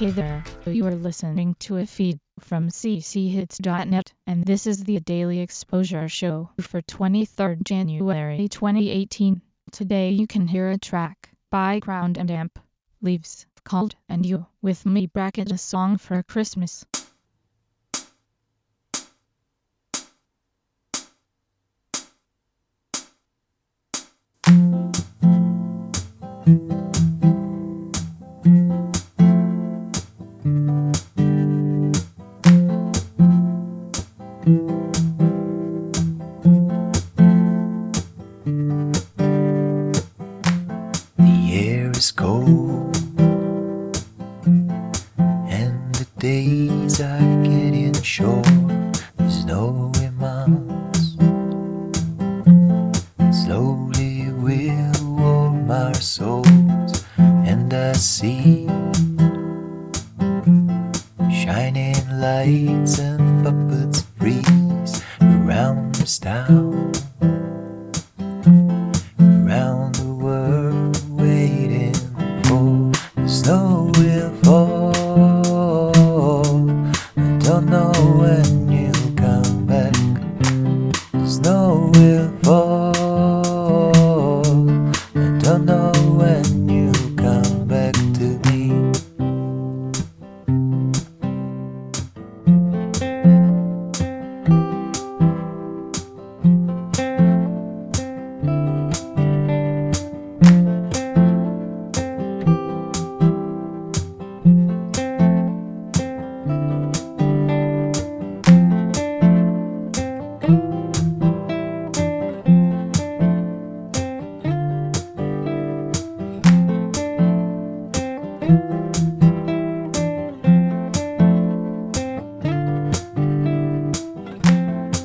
Hey there, you are listening to a feed from cchits.net, and this is the Daily Exposure Show for 23rd January 2018. Today you can hear a track by Ground and Amp, Leaves, called And You, with me bracket a song for Christmas. The air is cold and the days are getting short. There's no miles. Slowly we'll warm our souls, and I see shining lights and puppets freeze around this town snow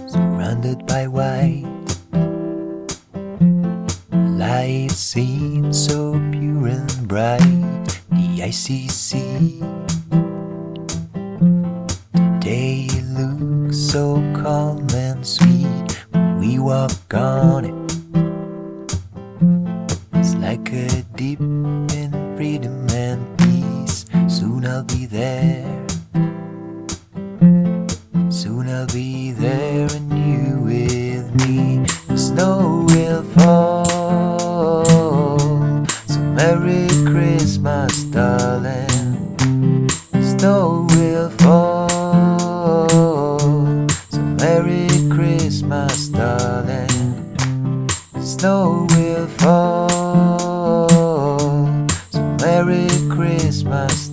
surrounded by white. Life seems so pure and bright. The icy sea. Today looks so calm and sweet. We walk on it, Soon I'll be there and you with me. The snow will fall. So Merry Christmas, darling. The snow will fall. So Merry Christmas, darling. The snow will fall. So Merry Christmas,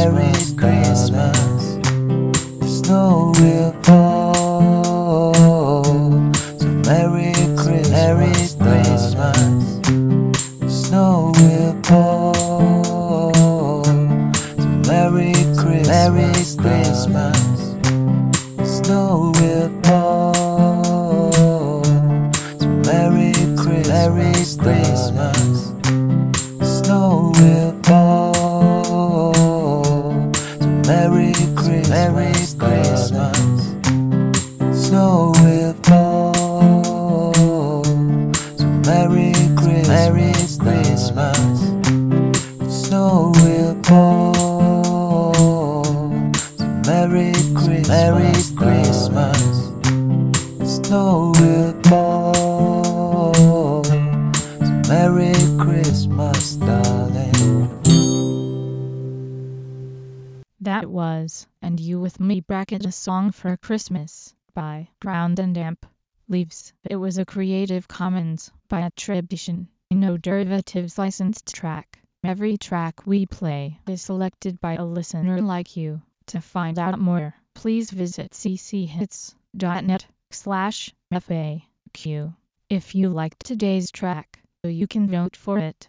Merry Christmas. Snow will fall. So Merry Christmas, Merry Christmas. Snow will fall. So Merry Christmas, Merry Christmas. Snow will fall. So Merry Christmas, Merry Christmas, darling. That was And You With Me bracket a song for Christmas by Ground and Amp, Leaves. It was a Creative Commons by attribution, no derivatives licensed track. Every track we play is selected by a listener like you. To find out more, please visit cchits.net slash FAQ. If you liked today's track, you can vote for it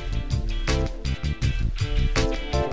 うん。